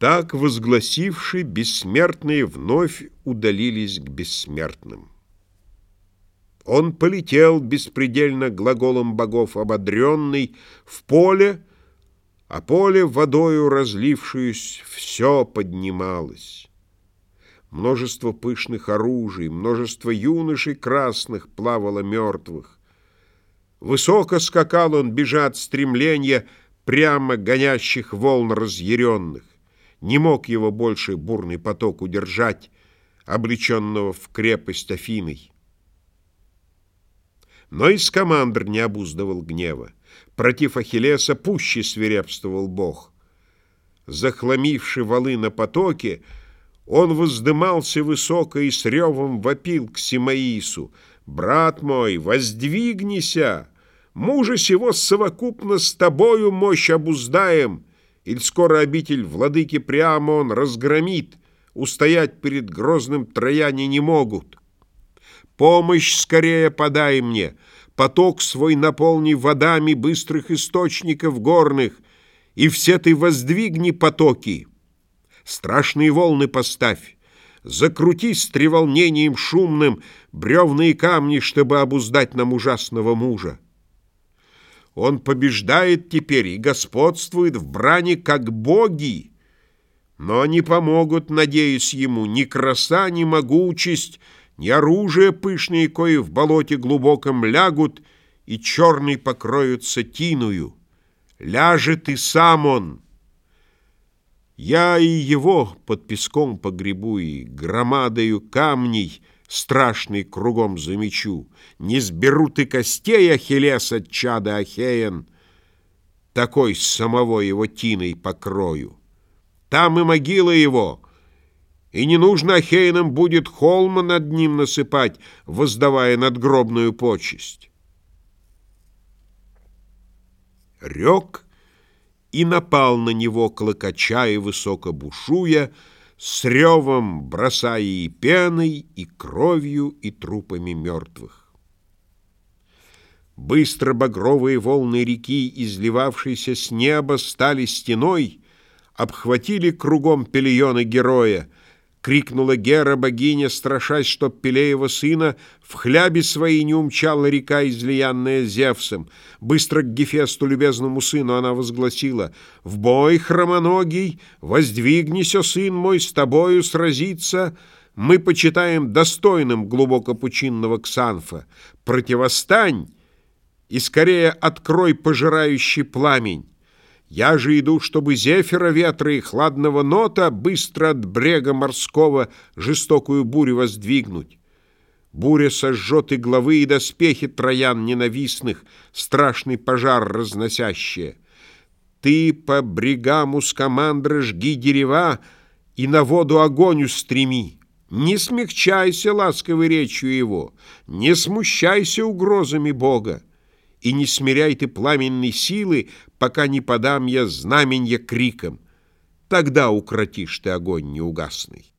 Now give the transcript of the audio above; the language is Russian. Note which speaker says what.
Speaker 1: Так, возгласивши, бессмертные вновь удалились к бессмертным. Он полетел беспредельно глаголом богов ободренный в поле, а поле водою разлившуюсь все поднималось. Множество пышных оружий, множество юношей красных плавало мертвых. Высоко скакал он, бежа от стремления прямо гонящих волн разъяренных. Не мог его больше бурный поток удержать, облеченного в крепость Афиной. Но и скамандр не обуздывал гнева. Против Ахиллеса пуще свирепствовал бог. Захламивший валы на потоке, он воздымался высоко и с ревом вопил к Симаису. «Брат мой, воздвигнися! Мужа сего совокупно с тобою мощь обуздаем!» Иль скоро обитель владыки прямо он разгромит, Устоять перед грозным трояне не могут. Помощь скорее подай мне, Поток свой наполни водами Быстрых источников горных, И все ты воздвигни потоки. Страшные волны поставь, Закрутись с треволнением шумным Бревные камни, чтобы обуздать нам ужасного мужа. Он побеждает теперь и господствует в брани, как боги. Но не помогут, надеюсь ему, ни краса, ни могучесть, ни оружие пышные, кои в болоте глубоком лягут и черный покроются тиную. Ляжет и сам он. Я и его под песком погребу и громадою камней — страшный кругом замечу. Не сберут и костей Ахиллеса, чада Ахеен, такой самого его тиной покрою. Там и могила его, и не нужно Ахеянам будет холма над ним насыпать, воздавая надгробную почесть. Рек и напал на него, клокоча и высоко бушуя, с ревом бросая и пеной, и кровью, и трупами мертвых. Быстро багровые волны реки, изливавшиеся с неба, стали стеной, обхватили кругом пелионы героя — Крикнула Гера, богиня, страшась, чтоб Пелеева сына В хлябе своей не умчала река, излиянная Зевсом. Быстро к Гефесту, любезному сыну, она возгласила, «В бой, хромоногий, воздвигнися, сын мой, с тобою сразиться!» Мы почитаем достойным глубокопучинного Ксанфа. Противостань и скорее открой пожирающий пламень. Я же иду, чтобы зефира ветра и хладного нота быстро от брега морского жестокую бурю воздвигнуть. Буря сожжет и главы, и доспехи троян ненавистных, страшный пожар разносящие. Ты по брегам ускомандра жги дерева и на воду огонь устреми. Не смягчайся ласковой речью его, не смущайся угрозами Бога и не смиряй ты пламенной силы, пока не подам я знаменья криком. Тогда укротишь ты огонь неугасный.